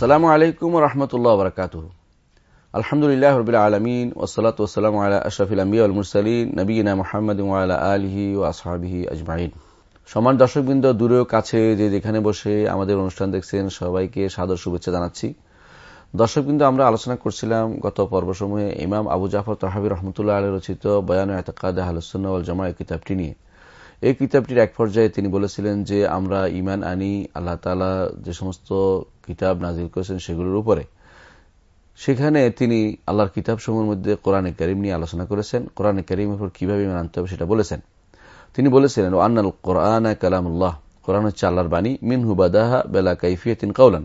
আসসালামু আলাইকুম রহমতুল্লাহ বরকাত আলহামদুলিল্লাহ রবিল আলমিন ওসলাত ওসালাম আলা আশরাফিল আম্বিয়া মুরসালিন নবীনা মোহাম্মদ আলা আলহি ও আসহাবিহি আজমাইন। সমান দর্শকবৃন্দ দূরেও কাছে যে যেখানে বসে আমাদের অনুষ্ঠান দেখছেন, সবাইকে সাদর শুভেচ্ছা জানাচ্ছি। দর্শকবৃন্দ, আমরা আলোচনা করছিলাম গত পর্বসমূহে ইমাম আবু জাফর তহাবি রহমতুল্লাহ আলী রচিত বয়ান এতকাদ আহলুসুল্লাহ জামা কিতাবটি নিয়ে। এই কিতাবটির এক পর্যায়ে তিনি বলেছিলেন যে, আমরা ইমান আনি, আল্লাহ তালা যে সমস্ত কিতাব নাজিল করেছেন সেগুলোর উপরে। সেখানে তিনি আল্লাহর কিতাব সমূহের মধ্যে কোরআনে করিম নিয়ে আলোচনা করেছেন। কোরআনে করিমের উপর কীভাবে ইমান আনতে হবে সেটা বলেছেন। তিনি বলেছিলেন আন্নাল কোরআন কালামুল্লাহ। কোরআন হচ্ছে আল্লাহর বাণী। মিন হুবাদাহা বেলা কাইফিয়তিন কাউলান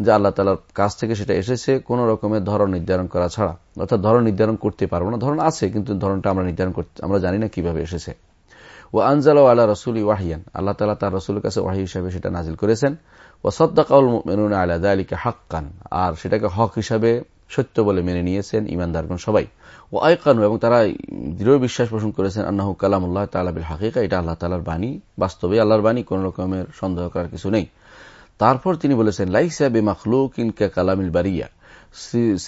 যে আল্লাহ তালার কাছ থেকে সেটা এসেছে। কোন রকমের ধরন নির্ধারণ করা ছাড়া। অর্থাৎ ধরন নির্ধারণ করতে পারব না। ধরন আছে, কিন্তু ধরনটা আমরা নির্ধারণ করতে আমরা জানি না কীভাবে এসেছে। ও আনজাল আল্লাহ রসুল ওয়াহিয়ান। আল্লাহ তালা তার রসুলের কাছে ওয়াহি হিসাবে সেটা নাজিল করেছেন। ও সদ্দাকাউল মেনুন আলাদা আলীকে হাক্কান। আর সেটাকে হক হিসাবে সত্য বলে মেনে নিয়েছেন ইমানদারগণ সবাই। ও আয়কানু এবং তারা দৃঢ় বিশ্বাস পোষণ করেছেন আন্নাহু কালামুল্লাহ তালাবিল হাকিকা। এটা আল্লাহ তালার বাণী। বাস্তবে আল্লাহর বাণী, কোন রকমের সন্দেহ করার কিছু নেই। তারপর তিনি বলেছেন, লাইসা বে মাখলুক ইনকা কালামিল বারিয়া।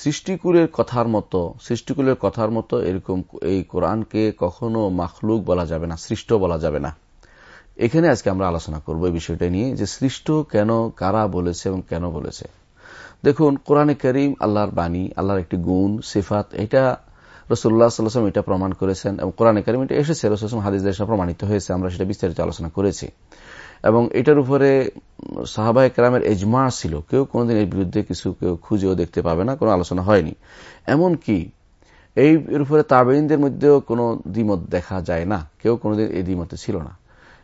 সৃষ্টিকুলের কথার মতো, সৃষ্টিকুলের কথার মতো এরকম এই কোরআনকে কখনো মাখলুক বলা যাবে না, সৃষ্ট বলা যাবে না। এখানে আজকে আমরা আলোচনা করব এই বিষয়টা নিয়ে যে সৃষ্ট কেন, কারা বলেছে এবং কেন বলেছে। দেখুন, কোরআনে করিম আল্লাহর বাণী, আল্লাহর একটি গুণ, সিফাত, এটা রসুল্লাহ সাল্লাম এটা প্রমাণ করেছেন এবং কোরআনে করিম এটা এসেছে রসুল হাদিস প্রমাণিত হয়েছে, আমরা সেটা বিস্তারিত আলোচনা করেছি। এবং এটার উপরে সাহাবাহ কেরামের এজমা ছিল। কেউ কোনোদিন এর বিরুদ্ধে কিছু কেউ খুঁজেও দেখতে পাবে না, কোনো আলোচনা হয়নি। এমন কি এই এর উপরে তাবেইনদের মধ্যেও কোনো দ্বিমত দেখা যায় না। কেউ কোনোদিন এই দ্বিমতে ছিল না।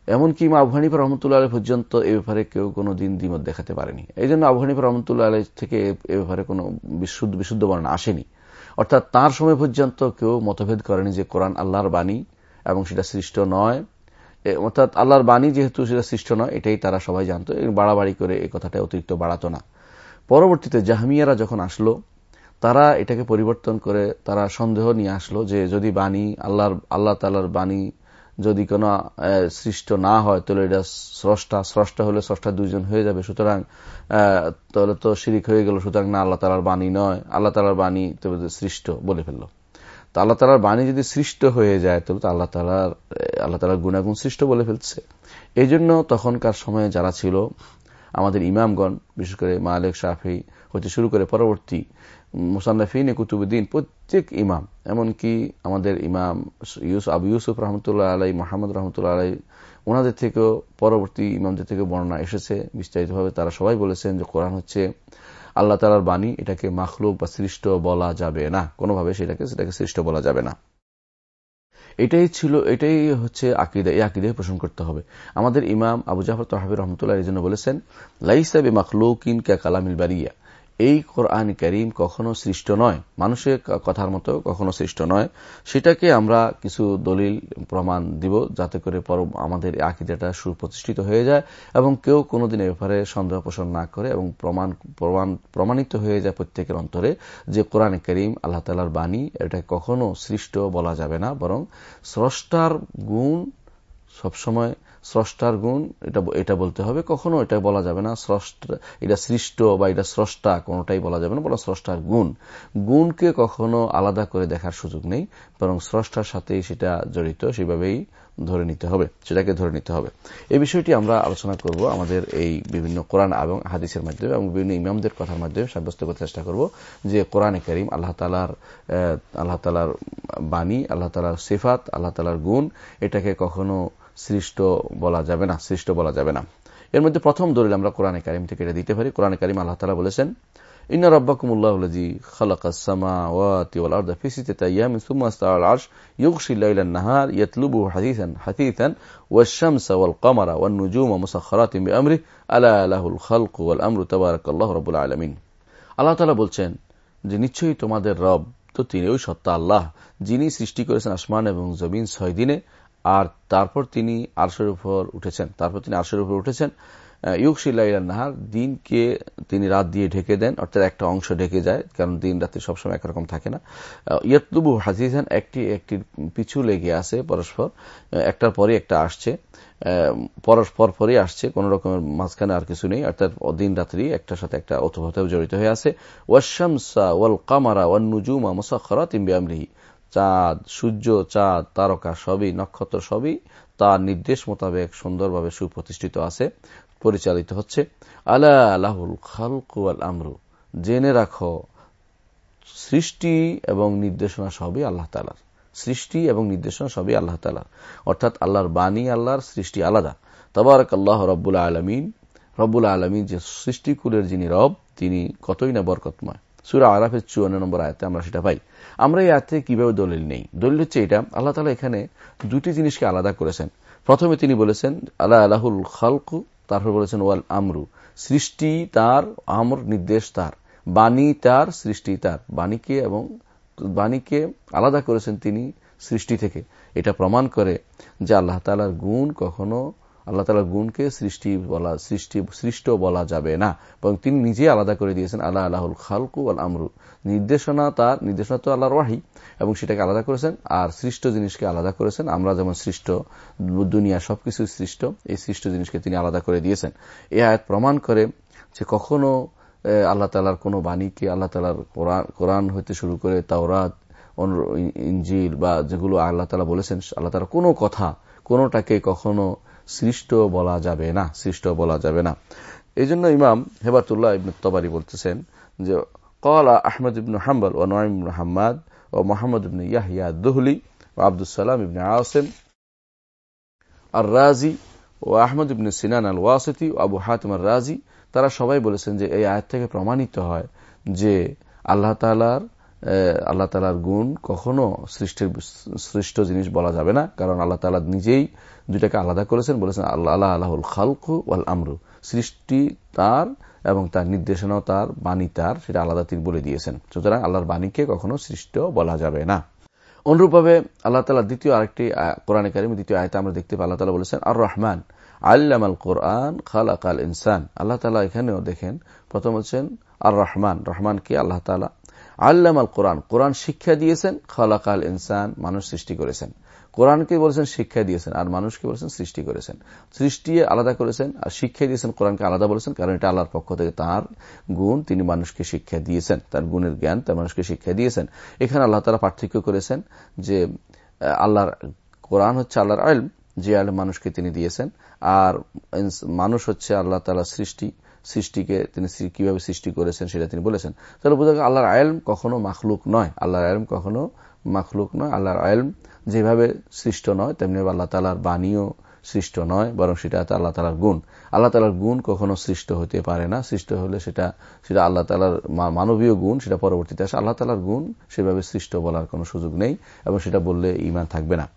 এমনকি মা আফগানিফা রহমতুল্লাহ আলী পর্যন্ত এ ব্যাপারে কেউ কোনো দিন দ্বিমত দেখাতে পারেনি। এই জন্য আফগানিফা রহমতুল্লাহ আলী থেকে এ ব্যাপারে কোনো বিশুদ্ধ বিশুদ্ধ বর্ণনা আসেনি। অর্থাৎ তার সময় পর্যন্ত কেউ মতভেদ করেনি যে কোরআন আল্লাহর বাণী এবং সেটা সৃষ্ট নয়। অর্থাৎ আল্লাহর বাণী যেহেতু সেটা সৃষ্ট নয়, এটাই তারা সবাই জানতো বাড়াবাড়ি করে এই কথাটা অতিরিক্ত বাড়াতো না। পরবর্তীতে জাহামিয়ারা যখন আসলো, তারা এটাকে পরিবর্তন করে তারা সন্দেহ নিয়ে আসলো যে যদি বাণী আল্লাহর, আল্লাহ তালার বাণী যদি কোনো সৃষ্ট না হয়, তাহলে এটা স্রষ্টা স্রষ্টা হলে স্রষ্টা দুইজন হয়ে যাবে। সুতরাং তাহলে তো শিরিক হয়ে গেল, সুতরাং না, আল্লাহ তালার বাণী নয়। আল্লাহ তালার বাণী সৃষ্ট বলে ফেলল। তো আল্লাহ তালার বাণী যদি সৃষ্ট হয়ে যায়, তাহলে তো আল্লাহ তালার আল্লাহ তালার গুণাগুণ সৃষ্ট বলে ফেলছে। এই জন্য তখনকার সময়ে যারা ছিল, আমাদের ইমামগণ, বিশেষ করে মালিক, শাফি হতে শুরু করে পরবর্তী মুসান্নাফিন, কুতুবুদ্দিন, প্রত্যেক ইমাম, এমনকি আমাদের ইমাম ইউসুফ, আবু ইউসুফ রহমতুল্লাহ আলাই মোহাম্মদ রহমতুল্লাহ আলাই ওনাদের থেকেও পরবর্তী ইমামদের থেকে বর্ণনা এসেছে। বিস্তারিতভাবে তারা সবাই বলেছেন যে কোরআন হচ্ছে আল্লাহ তালার বাণী এটাকে মাখলুক বা সৃষ্ট বলা যাবে না। কোনোভাবে সেটাকে সেটাকে সৃষ্ট বলা যাবে না। এটাই ছিল, এটাই হচ্ছে আকিদা, এই আকিদে পোষণ করতে হবে। আমাদের ইমাম আবু জাফর তহাবির রহমতুল্লাহ এই জন্য বলেছেন লাইসাবে মাখলুকিন কে কালামিল বারিয়া। এই কোরআন করিম কখনো সৃষ্ট নয়। মানুষের কথার মতো কখনো সৃষ্ট নয়। সেটাকে আমরা কিছু দলিল, প্রমাণ দিব যাতে করে আমাদের আকিদাটা সুপ্রতিষ্ঠিত হয়ে যায় এবং কেউ কোনোদিন এ ব্যাপারে সন্দেহ পোষণ না করে এবং প্রমাণ প্রমাণিত হয়ে যায় প্রত্যেকের অন্তরে যে কোরআন করিম আল্লাহ তালার বাণী, এটা কখনো সৃষ্ট বলা যাবে না। বরং স্রষ্টার গুণ সবসময় স্রষ্টার গুণ, এটা এটা বলতে হবে। কখনো এটা বলা যাবে না এটা সৃষ্ট বা এটা স্রষ্টা, কোনোটাই বলা যাবে না বলা স্রষ্টার গুণ। গুণকে কখনো আলাদা করে দেখার সুযোগ নেই, বরং স্রষ্টার সাথেই সেটা জড়িত, সেভাবেই ধরে নিতে হবে, সেটাকে ধরে নিতে হবে। এই বিষয়টি আমরা আলোচনা করব আমাদের এই বিভিন্ন কোরআন এবং হাদিসের মাধ্যমে এবং বিভিন্ন ইমামদের কথার মাধ্যমে সাব্যস্ত করতে চেষ্টা করব যে কোরআনে করিম আল্লাহ তালার আল্লাহ তালার বাণী, আল্লাহ তালার সিফাত, আল্লাহ তালার গুণ, এটাকে কখনো সৃষ্ট বলা যাবে না, সৃষ্ট বলা যাবে না। এর মধ্যে প্রথম দলিল আমরা কোরআনে কারিম থেকে এটা দিতে পারি। কোরআনে কারিম আল্লাহ তালা বলেছেন বলছেন যে, নিশ্চয়ই তোমাদের রব তো তিনি ওই সত্তা আল্লাহ, যিনি সৃষ্টি করেছেন আসমান এবং জমিন ছয় দিনে আর তারপর তিনি আরশের উপর উঠেছেন। তারপর তিনি আরশের উপর উঠেছেন। ইউকশিল্লাহ নাহার দিনকে তিনি রাত দিয়ে ঢেকে দেন, অর্থাৎ একটা অংশ ঢেকে যায়, কারণ দিন রাতে সবসময় একরকম থাকে না। ইয়াতলুবু হাজিজান একটি একটির পিছু লেগে আছে পরস্পর একটার পরে একটা আসছে পরস্পর পরই আসছে, কোন রকমের মাঝখানে আর কিছু নেই, অর্থাৎ দিন রাত্রি একটার সাথে একটা অথভত জড়িত হয়ে আছে। ওয়াশামসা ওয়াল কামারা ওয়ান নুজুমা মুসাখরা তিম্বি আমরিহি চাঁদ, সূর্য, চাঁদ, তারকা সবই, নক্ষত্র সবই তার নির্দেশ মোতাবেক সুন্দরভাবে সুপ্রতিষ্ঠিত আছে, পরিচালিত হচ্ছে। আলা আলাহুল খালকুয়াল আমরু, জেনে রাখো, সৃষ্টি এবং নির্দেশনা সবই আল্লাহ তালার সৃষ্টি এবং নির্দেশনা সবই আল্লাহ তালার অর্থাৎ আল্লাহর বাণী আল্লাহর সৃষ্টি আলাদা। তবারক আল্লাহ রব্বুল আলমিন রব্বুল আলমিন যে সৃষ্টিকুলের যিনি রব, তিনি কতই না বরকতময়। সুরা আরাফের চুয়ান্ন নম্বর আয়তে আমরা সেটা পাই। আমরা এই আয়তে কীভাবে দলিল নেই? দলিল হচ্ছে এটা, আল্লাহ তালা এখানে দুটি জিনিসকে আলাদা করেছেন। প্রথমে তিনি বলেছেন আল্লাহ আলাহুল খালকু তারপর বলেছেন, ওয়াল আমরু সৃষ্টি তার, আমর নির্দেশ তার বাণী তার, সৃষ্টি তার বাণীকে এবং বাণীকে আলাদা করেছেন তিনি সৃষ্টি থেকে। এটা প্রমাণ করে যে আল্লাহ তালার গুণ কখনো আল্লাহ তালার গুণকে সৃষ্টি বলা, সৃষ্টি, সৃষ্ট বলা যাবে না। এবং তিনি নিজে আলাদা করে দিয়েছেন আল্লাহ আল্লাহুল খালকু আল আমরু। নির্দেশনা তার, নির্দেশনা তো আল্লাহর ওয়াহি। এবং সেটাকে আলাদা করেছেন, আর সৃষ্ট জিনিসকে আলাদা করেছেন। আমরা যেমন সৃষ্ট, দুনিয়া সবকিছু সৃষ্ট, এই সৃষ্ট জিনিসকে তিনি আলাদা করে দিয়েছেন। এ আয়াত প্রমাণ করে যে কখনো আল্লাহ তালার কোনো বাণীকে আল্লাহ তালার কোরআন হইতে শুরু করে তাওরাত ইঞ্জিল বা যেগুলো আল্লাহ তালা বলেছেন, আল্লাহ তালা কোনো কথা, কোনোটাকে কখনো সৃষ্ট বলা যাবে না, সৃষ্ট বলা যাবে না। এই জন্য ইমাম হেবাতুল্লাহ ইবন তবারি বলতেছেন যে কলা আহমদ ইবন হাম্বল ও নয়ম হাম্মাদ ও মোহাম্মদ ইবন ইয়াহিয়া দহলি ও আব্দুল সালাম ইবন আসেম আর রাজি ও আহমদ ইবন সিনান আল ওয়াসতি ও আবু হাতিম আর রাজি তারা সবাই বলেছেন যে, এই আয়াত থেকে প্রমাণিত হয় যে, আল্লাহ তালার আল্লাহ তালার গুণ কখনো সৃষ্টির, সৃষ্ট জিনিস বলা যাবে না। কারণ আল্লাহ তালা নিজেই দুইটাকে আলাদা করেছেন, বলেছেন, আল্লাহ আল্লাহ, আল্লাহুল খালকু ওয়াল আমরু। সৃষ্টি তার এবং তার নির্দেশনাও তার, বাণী তার, সেটা আলাদা তিনি বলে দিয়েছেন। সুতরাং আল্লাহর বাণীকে কখনো সৃষ্ট বলা যাবে না। অনুরূপভাবে আল্লাহ তালা দ্বিতীয় আরেকটি কোরআন কারিম দ্বিতীয় আয়তা আমরা দেখতে পাই, আল্লাহ তালা বলেছেন আর রহমান আল্লাম আল কোরআন খালাক আল ইনসান। আল্লাহ তালা এখানেও দেখেন, প্রথম হচ্ছেন আর রহমান রহমান কি? আল্লাহ তালা আল্লাম আল কোরআন। কোরআন শিক্ষা দিয়েছেন, খালাক আল ইনসান মানুষ সৃষ্টি করেছেন। কোরআনকে বলেছেন শিক্ষা দিয়েছেন, আর মানুষকে বলেছেন সৃষ্টি করেছেন। সৃষ্টি আলাদা করেছেন, আর শিক্ষা দিয়েছেন, কোরআনকে আলাদা বলেছেন, কারণ এটা আল্লাহর পক্ষ থেকে তার গুণ, তিনি মানুষকে শিক্ষা দিয়েছেন, তার গুণের জ্ঞান, তার মানুষকে শিক্ষা দিয়েছেন। এখানে আল্লাহ তারা পার্থক্য করেছেন যে, আল্লাহর কোরআন হচ্ছে আল্লাহর আলম, যে আলম মানুষকে তিনি দিয়েছেন, আর মানুষ হচ্ছে আল্লাহ তালা সৃষ্টি সৃষ্টিকে, তিনি কীভাবে সৃষ্টি করেছেন সেটা তিনি বলেছেন। তাহলে বোঝা আল্লাহর আলম কখনো মাখলুক নয়। আল্লাহর আলম কখনো মাখলুক নয়। আল্লাহর আলম যেভাবে সৃষ্ট নয়, তেমনি আল্লাহ তালার বাণীও সৃষ্ট নয়, বরং সেটা আল্লাহ তালার গুণ। আল্লাহ তালার গুণ কখনো সৃষ্ট হতে পারে না। সৃষ্ট হলে সেটা সেটা আল্লাহ তালার মানবীয় গুণ, সেটা পরবর্তীতে আসে। আল্লাহ তালার গুণ সেভাবে সৃষ্ট বলার কোনো সুযোগ নেই এবং সেটা বললে ইমান থাকবে না।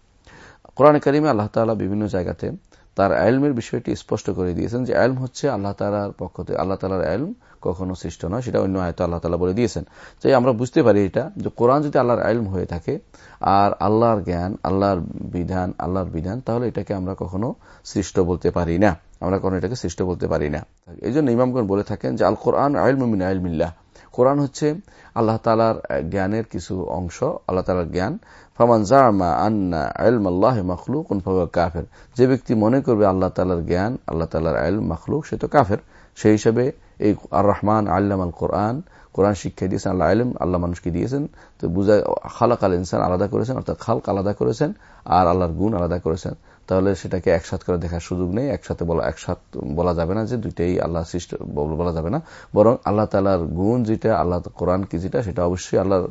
কোরআন করিমে আল্লাহ তালা বিভিন্ন জায়গাতে তার আলমের বিষয়টি স্পষ্ট করে দিয়েছেন যে আলম হচ্ছে আল্লাহ তালার পক্ষ থেকে, আল্লাহ তালার আলম কখনো সৃষ্ট নয়, সেটা অন্য আয়ত আল্লাহ তালা বলে দিয়েছেন। তাই আমরা বুঝতে পারি এটা যে কোরআন যদি আল্লাহর আলম হয়ে থাকে আর আল্লাহর জ্ঞান, আল্লাহর বিধান আল্লাহর বিধান, তাহলে এটাকে আমরা কখনো সৃষ্ট বলতে পারি না। আমরা কখনো এটাকে সৃষ্ট বলতে পারি না। এই জন্য ইমামগণ বলে থাকেন যে আল কোরআন আলমিন আলমিল্লাহ কোরআন হচ্ছে আল্লাহ তালার জ্ঞানের কিছু অংশ, আল্লাহ তালার জ্ঞান। ফামান জামা আন্না আলমাল্লাহ মখলুক কাফের। যে ব্যক্তি মনে করবে আল্লাহ তালার জ্ঞান, আল্লাহ তালার আলম মখলুক, সে তো কাফের। সেই হিসাবে এই আর রহমান আল্লাম আল কোরআন কোরআন শিক্ষা দিয়েছেন, আল্লাহ আলম আল্লাহ মানুষকে দিয়েছেন। তো বুঝায় খালাক আল ইনসান আলাদা করেছেন, অর্থাৎ খালক আলাদা করেছেন, আর আল্লাহর গুণ আলাদা করেছেন। তাহলে সেটাকে একসাথ করে দেখার সুযোগ নেই। একসাথে বলা, একসাথ বলা যাবে না যে দুইটাই আল্লাহ সৃষ্ট, বলা যাবে না। বরং আল্লাহ তালার গুণ যেটা, আল্লাহ কোরআন কি যেটা, সেটা অবশ্যই আল্লাহর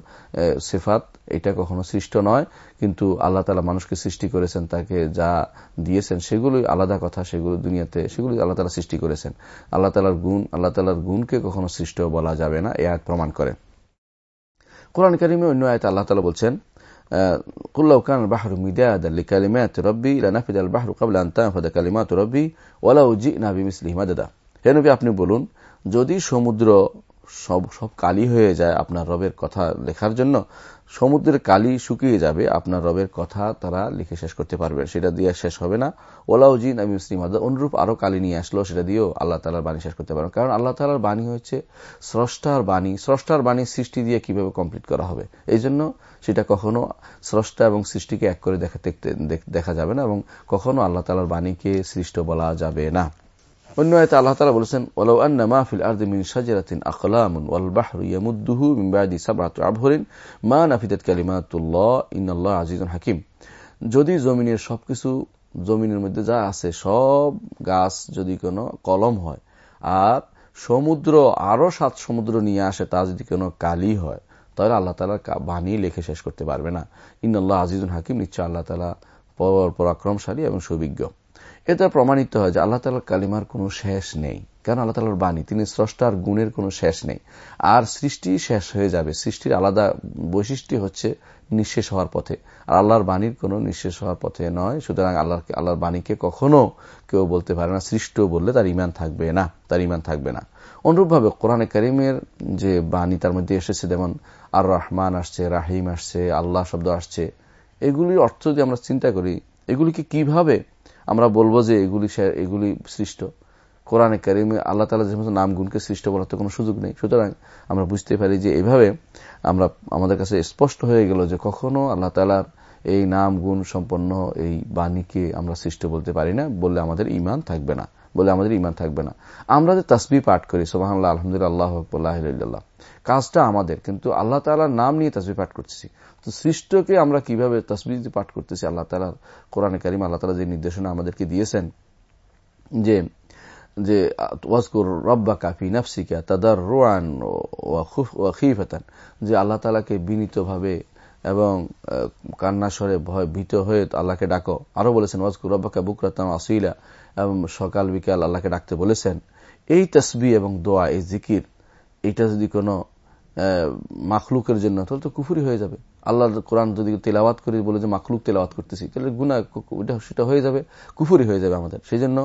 সেফাত। এটা কখনো সৃষ্ট নয়, কিন্তু আল্লাহ তালা মানুষকে সৃষ্টি করেছেন, তাকে যা দিয়েছেন, সেগুলোই আলাদা কথা, সেগুলো দুনিয়াতে সেগুলি আল্লাহ তালা সৃষ্টি করেছেন। আল্লাহ তালার গুণ, আল্লাহ তালার গুণকে কখনো সৃষ্ট বলা যাবে না, এ প্রমাণ করে। কোরআন কারিমে অন্য আয়ত আল্লাহ তালা বলছেন قل لو كان البحر مدادا لكلمات ربي لنفد البحر قبل أن تنفد كلمات ربي ولو جئنا بمثله مددا হে নবী আপনি বলুন যদি সমুদ্র সব সব কালি হয়ে যায় আপনার রবের কথা লেখার জন্য। সমুদ্রের কালি শুকিয়ে যাবে, আপনার রবের কথা তারা লিখে শেষ করতে পারবে। সেটা দিয়ে শেষ হবে না। ওলাউজিন আমি মুসলিম অনুরূপ আরও কালি নিয়ে আসলো, সেটা দিয়েও আল্লাহ তালার বাণী শেষ করতে পারবে। কারণ আল্লাহ তালার বাণী হচ্ছে স্রষ্টার বাণী। স্রষ্টার বাণী সৃষ্টি দিয়ে কীভাবে কমপ্লিট করা হবে? এই জন্য সেটা কখনো স্রষ্টা এবং সৃষ্টিকে এক করে দেখা দেখা যাবে না এবং কখনো আল্লাহ তালার বাণীকে সৃষ্ট বলা যাবে না। অন্য আয়তে আল্লাহ তালা বলেছেন ওলাউ আন্না মাহফিল আর্দি মিন শাজরাতিন আকলামুন ওয়াল বাহরু ইয়ামুদ্দুহু মিন বাদি সাবআতু আবহরিন মা নাফিদাত কালিমাতুল্লাহ ইন্নাল্লাহ আজিজুন হাকিম। যদি জমিনের সবকিছু, জমিনের মধ্যে যা আছে সব গাছ যদি কোনো কলম হয়, আর সমুদ্র, আরও সাত সমুদ্র নিয়ে আসে, তা যদি কোনো কালি হয়, তাহলে আল্লাহ তালা বাণী লিখে শেষ করতে পারবে না। ইন্নআল্লাহ আজিজুল হাকিম, নিশ্চয় আল্লাহ তালা পরাক্রমশালী এবং সুবিজ্ঞ। এটা প্রমাণিত হয় যে আল্লাহ তালার কালিমার কোনো শেষ নেই। কেন আল্লাহ তালার বাণী? তিনি স্রষ্টার গুণের কোনো শেষ নেই। আর সৃষ্টি শেষ হয়ে যাবে। সৃষ্টির আলাদা বৈশিষ্ট্য হচ্ছে নিঃশেষ হওয়ার পথে। আর আল্লাহর বাণীর কোনো নিঃশেষ হওয়ার পথে নয়। সুতরাং আল্লাহ আল্লাহর বাণীকে কখনো কেউ বলতে পারে না। সৃষ্ট বললে তার ইমান থাকবে না। তার ইমান থাকবে না। অনুরূপভাবে কোরআনে করিমের যে বাণী তার মধ্যে এসেছে, যেমন আর রহমান আসছে, রাহিম আসছে, আল্লাহ শব্দ আসছে, এগুলির অর্থ যদি আমরা চিন্তা করি, এগুলিকে কীভাবে আমরা বলব যে এগুলি এগুলি সৃষ্ট। কোরআনে কারিমে আল্লাহ তালা যে সমস্ত নাম গুণকে সৃষ্ট বলার তো কোনো সুযোগ নেই। সুতরাং আমরা বুঝতে পারি যে এভাবে আমরা আমাদের কাছে স্পষ্ট হয়ে গেল যে কখনো আল্লাহ তালার এই নাম গুণ সম্পন্ন এই বাণীকে আমরা সৃষ্ট বলতে পারি না বললে আমাদের ইমান থাকবে না। বলে আমাদের ইমান থাকবে না। আমরা যে তসবি পাঠ করি সোহান আলহামদুলিল্লাহ, আল্লাহ কাজটা আমাদের, কিন্তু আল্লাহ তালার নাম নিয়ে তসবি পাঠ করতেছি। তো সৃষ্টকে আমরা কীভাবে তসবি পাঠ করতেছি, আল্লাহ তালার কোরআনে কারিম, আল্লাহ তালা যে নির্দেশনা আমাদেরকে দিয়েছেন, যে যে, ওয়াজকুর রব্বা কাফি নাফসিকা তাদার রোয়ান খিফাতান, যে আল্লাহ তালাকে বিনীতভাবে এবং কান্না কান্নাস্বরে ভয় ভীত হয়ে আল্লাহকে ডাকো। আরও বলেছেন, ওয়াজকুর এবং সকাল বিকাল আল্লাহকে ডাকতে বলেছেন। এই তসবি এবং দোয়া, এই জিকির, এটা যদি কোনো মাখলুকের জন্য, তাহলে তো কুফুরি হয়ে যাবে। আল্লাহ কোরআন যদি তেলাওয়াত করি বলে যে মাখলুক তেলাওয়াত করতেছি, তাহলে গুণা সেটা হয়ে যাবে, কুফুরি হয়ে যাবে আমাদের। সেই জন্য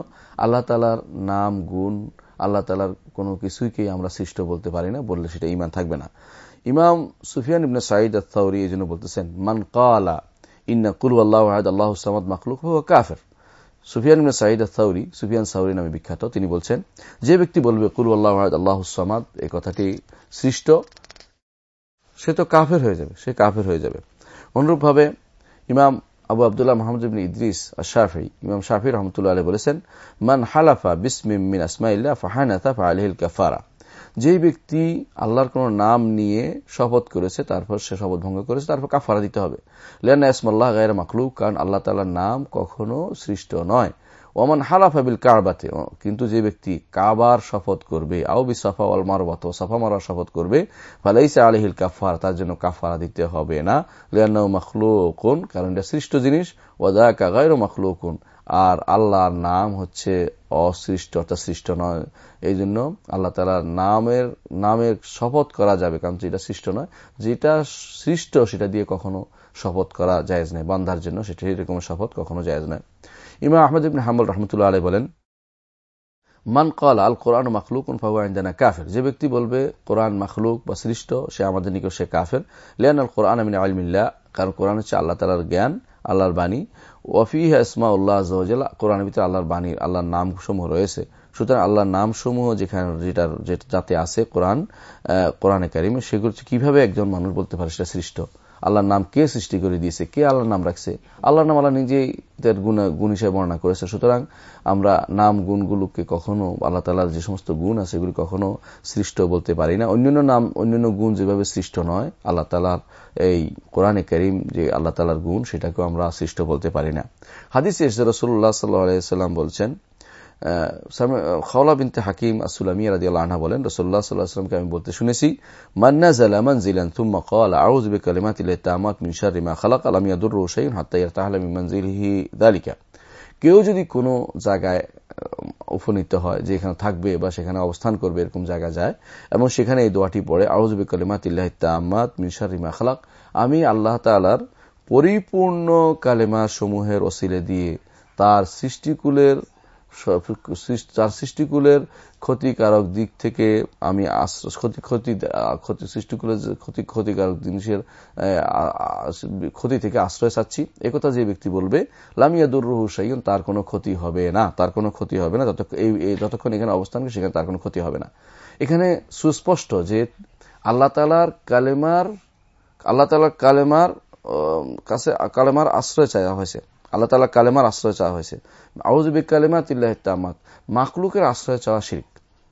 আল্লাহ তালার নাম, গুণ, আল্লাহ তালার কোনো কিছুইকেই আমরা সৃষ্ট বলতে পারি না, বললে সেটা ইমান থাকবে না। ইমাম সুফিয়ান ইবনে সাইদ আত্তাউরি এই জন্য বলতেছেন, মান কালা ইন্না কুল আল্লাহ আল্লাহ সামাদ মাখলুক কাফের। সুফিয়ান ইবনে সাইদ আত্তাউরি সুফিয়ান সাউরি নামে বিখ্যাত, তিনি বলছেন, যে ব্যক্তি বলবে কুল আল্লাহ আল্লাহ সামাদ এই কথাটি সৃষ্ট, সে তো কাফের হয়ে যাবে, সে কাফের হয়ে যাবে। অনুরূপভাবে ইমাম আবু আবদুল্লাহ মোহাম্মদ ইবিন ইদ্রিস শাফি ইমাম শাফি রহমতুল্লাহ আলী বলেছেন, মান হালাফা বিসমিম মিন আসমাইল্লা ফাহানাতা ফাআলিহিল কাফারা। যেই ব্যক্তি আল্লাহর কোন নাম নিয়ে শপথ করেছে, তারপর সে শপথ ভঙ্গ করেছে, তারপর কাফারা দিতে হবে। লেন ইসমাল্লাহ গায়ের মাকলুক কারণ আল্লাহ তালার নাম কখনো সৃষ্ট নয়। ওমান হালাফাবিল কারবাতে কিন্তু যে ব্যক্তি কাবার শপথ করবে, আও বি সাফা ওয়াল মারবাত সাফা মারার শপথ করবে, ফালাইসা আলহিল কাফার তার জন্য কাফারা দিতে হবে না। লিয়ান্নাউ মাখলুকুন, কারণ এটা সৃষ্ট জিনিস। ওয়াদা কাগাইরও মাখলুকুন আর আল্লাহর নাম হচ্ছে অসৃষ্ট, অর্থাৎ সৃষ্ট নয়। এই জন্য আল্লাহ তালার নামের নামের শপথ করা যাবে, কারণ যেটা সৃষ্ট নয়, যেটা সৃষ্ট সেটা দিয়ে কখনো শপথ করা জায়েজ নয় বান্ধার জন্য সেটা এরকম শপথ কখনো জায়েজ নয়। ইমা আহমদ ইবিন হাম্বল রহমতুল্লাহ আলী বলেন, মান কল আল কোরআন মাখলুক ফাহুয়ানা কাফের। যে ব্যক্তি বলবে, কোরআন মাখলুক বা সৃষ্ট, সে আমাদের নিকট সে কাফের। লিয়ান আল কোরআন আমিন আলমিল্লা কারণ কোরআন হচ্ছে আল্লাহ তালার জ্ঞান। আল্লাহর বাণী। ওয়াফিহা ইসমা উল্লাহ কোরআনের ভিতরে আল্লাহর বাণী, আল্লাহর নাম সমূহ রয়েছে। সুতরাং আল্লাহর নাম সমূহ যেখানে যেটা যাতে আছে কোরআন কোরআনে কারিমে, সেগুলো কীভাবে একজন মানুষ বলতে পারে সেটা সৃষ্ট। আল্লাহর নাম কে সৃষ্টি করে দিয়েছে? কে আল্লাহর নাম রাখছে? আল্লাহর নাম আল্লাহ নিজেই তার গুণ গুণ হিসেবে বর্ণনা করেছে। সুতরাং আমরা নাম গুণগুলোকে কখনো আল্লাহ তালার যে সমস্ত গুণ আছে এগুলি কখনো সৃষ্ট বলতে পারি না। অন্যান্য নাম, অন্যান্য গুণ যেভাবে সৃষ্ট নয়, আল্লাহ তালার এই কোরআনে করিম যে আল্লাহ তালার গুণ সেটাকেও আমরা সৃষ্ট বলতে পারি না। হাদিস রসুল্লাহ সাল্লাহ সাল্লাম বলছেন খাওলা বিনতে হাকিম আসুলামি রাজি আল্লাহ বলেন রসোল্লা সাল্লাহামকে আমি বলতে শুনেছি মান্না জালামান জিলান তুম্মা কল আউজ বে কালিমাত তামাত মিনসার রিমা খালাক আলামিয়াদুর রোসাইন হাত্তাইয়ার তাহলে মিমানজিলহি দালিকা। কেউ যদি কোনো জায়গায় উপনীত হয় যে এখানে থাকবে বা সেখানে অবস্থান করবে, এরকম জায়গা যায়, এবং সেখানে এই দোয়াটি পড়ে আউজবে কালিমাত তামাত মিনসার রিমা খালাক আমি আল্লাহ তালার পরিপূর্ণ কালেমা সমূহের ওসিলে দিয়ে তার সৃষ্টিকুলের তার সৃষ্টিকুলের ক্ষতিকারক দিক থেকে আমি ক্ষতি ক্ষতি ক্ষতি, সৃষ্টিকুলের ক্ষতি ক্ষতিকারক জিনিসের ক্ষতি থেকে আশ্রয় চাচ্ছি। একথা যে ব্যক্তি বলবে লামিয়া দুর্রহু সাইন তার কোনো ক্ষতি হবে না। তার কোনো ক্ষতি হবে না। যতক্ষণ এখানে অবস্থান সেখানে তার কোনো ক্ষতি হবে না। এখানে সুস্পষ্ট যে আল্লাহ তালার কালেমার আল্লাহ তালার কালেমার কাছে কালেমার আশ্রয় চাওয়া হয়েছে। আল্লাহ তালা কালেমার আশ্রয় চাওয়া হয়েছে। আউজবিক কালেমা তিল্লাহ তামাত। মাকলুকের আশ্রয় চাওয়া শিরিক।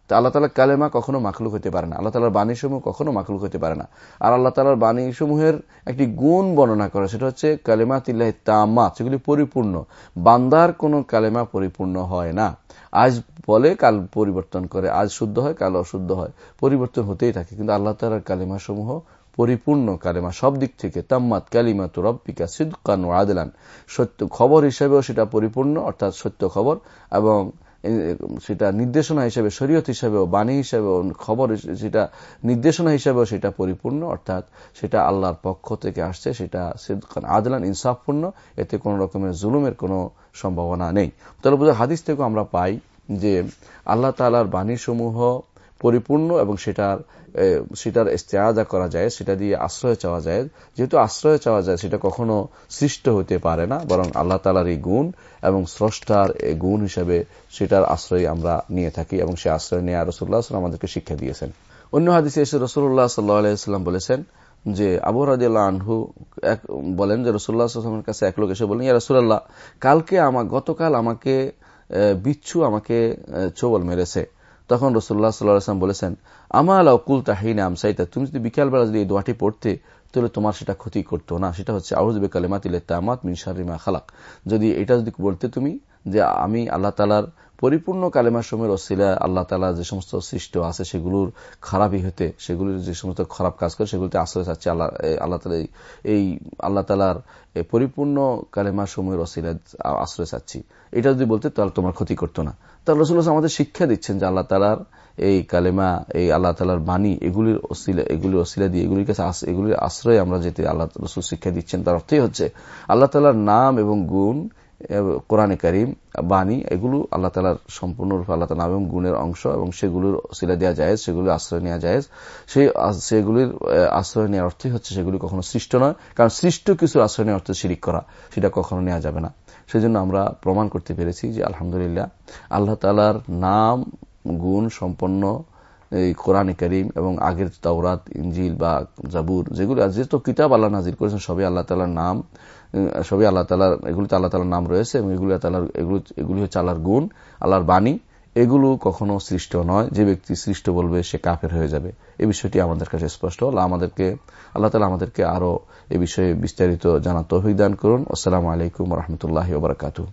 তা আল্লাহ তালার কালেমা কখনো মাকলুক হতে পারে না। আল্লাহ তালার বাণী সমূহ কখনো মাকলুক হতে পারে না। আর আল্লাহ তালার বাণী সমূহের একটি গুণ বর্ণনা করে, সেটা হচ্ছে কালেমা তিল্লাহ তামাত। সেগুলি পরিপূর্ণ। বান্দার কোন কালেমা পরিপূর্ণ হয় না। আজ বলে, কাল পরিবর্তন করে। আজ শুদ্ধ হয়, কাল অশুদ্ধ হয়। পরিবর্তন হতেই থাকে। কিন্তু আল্লাহ তালার কালেমা সমূহ পরিপূর্ণ কালেমা, সব দিক থেকে তাম্মাত কালিমা তো রব্বিকা সিদ্কান ও আদলান। সত্য খবর হিসেবেও সেটা পরিপূর্ণ, অর্থাৎ সত্য খবর, এবং সেটা নির্দেশনা হিসেবে, শরীয়ত হিসেবেও, বাণী হিসেবেও, খবর সেটা নির্দেশনা হিসেবেও সেটা পরিপূর্ণ, অর্থাৎ সেটা আল্লাহর পক্ষ থেকে আসছে, সেটা আদলান, ইনসাফপূর্ণ, এতে কোন রকমের জুলুমের কোনো সম্ভাবনা নেই। তাহলে হাদিস থেকেও আমরা পাই যে আল্লাহ তালার বাণী সমূহ পরিপূর্ণ এবং সেটার সেটার ইস্তেয়াদা করা যায়, সেটা দিয়ে আশ্রয় চাওয়া যায়। যেহেতু আশ্রয় চাওয়া যায়, সেটা কখনো সৃষ্ট হতে পারে না, বরং আল্লাহ তালার এই গুণ এবং স্রষ্টার এই গুণ হিসেবে সেটার আশ্রয় আমরা নিয়ে থাকি এবং সে আশ্রয় নিয়ে রসুল্লাহ আসলাম আমাদেরকে শিক্ষা দিয়েছেন। অন্য হাদিসে এসে রসুল্লাহ সাল্লাহাম বলেছেন যে, আবু রাজিয়াল্লাহ আনহু এক, বলেন যে রসুল্লাহামের কাছে এক লোক এসে বলেন ইয়া রসুল্লাহ কালকে আমার গতকাল আমাকে বিচ্ছু আমাকে চোবল মেরেছে। তখন রসুল্লাহ সাল্লাম বলেছেন আমাল অকুল তাহিনা আমসাইতা তুমি যদি বিকালবেলা যদি এই দোয়াটি পড়তে, তাহলে তোমার সেটা ক্ষতি করতো না। সেটা হচ্ছে আউজবে কালেমাতিলে তামাত মিনসারিমা খালাক যদি এটা যদি বলতে তুমি যে আমি আল্লাহ তালার পরিপূর্ণ কালেমা সময়ের অসিলা আল্লাহ তালা যে সমস্ত সৃষ্ট আছে সেগুলোর খারাপই হতে, সেগুলির যে সমস্ত খারাপ কাজ করে সেগুলিতে আশ্রয় চাচ্ছে আল্লাহ আল্লাহ তালা এই আল্লাহ তালার পরিপূর্ণ কালেমা সময়ের অসিলা আশ্রয় চাচ্ছি। এটা যদি বলতে তাহলে তোমার ক্ষতি করতো না। তাহলে রসুল আমাদের শিক্ষা দিচ্ছেন যে আল্লাহ তালার এই কালেমা, এই আল্লাহ তালার বাণী, এগুলির অসিলা এগুলির অসিলা দিয়ে এগুলির কাছে এগুলির আশ্রয় আমরা যেতে আল্লাহ রসুল শিক্ষা দিচ্ছেন। তার অর্থই হচ্ছে আল্লাহ তালার নাম এবং গুণ কোরআনে করিম, বাণী, এগুলো আল্লাহ তালার সম্পূর্ণরূপে আল্লাহ তালা এবং গুণের অংশ এবং সেগুলোর শিলা দেওয়া যায় সেগুলির আশ্রয় নেওয়া যায় সেই সেগুলির আশ্রয় নেওয়ার অর্থই হচ্ছে সেগুলি কখনো সৃষ্ট নয়, কারণ সৃষ্ট কিছু আশ্রয় নেওয়ার অর্থে শিরিক করা, সেটা কখনো নেওয়া যাবে না। সেজন্য আমরা প্রমাণ করতে পেরেছি যে আলহামদুলিল্লাহ আল্লাহ তালার নাম, গুণ সম্পন্ন এই কোরআন করিম এবং আগের তাওরাত ইঞ্জিল বা জাবুর, যেগুলো যেহেতু কিতাব আল্লাহ নাজির করেছেন, সবই আল্লাহ তালার নাম সবই আল্লাহ তালার এগুলিতে আল্লাহ তালার নাম রয়েছে এবং এগুলি তালার এগুলো, এগুলি হচ্ছে আল্লাহর গুণ, আল্লাহর বাণী। এগুলো কখনো সৃষ্ট নয়। যে ব্যক্তি সৃষ্ট বলবে, সে কাফের হয়ে যাবে। এই বিষয়টি আমাদের কাছে স্পষ্ট। আল্লাহ আমাদেরকে, আল্লাহ তালা আমাদেরকে আরও এ বিষয়ে বিস্তারিত জানা তৌফিক দান করুন। আসসালামু আলাইকুম রহমতুল্লাহ ওবরাকাতু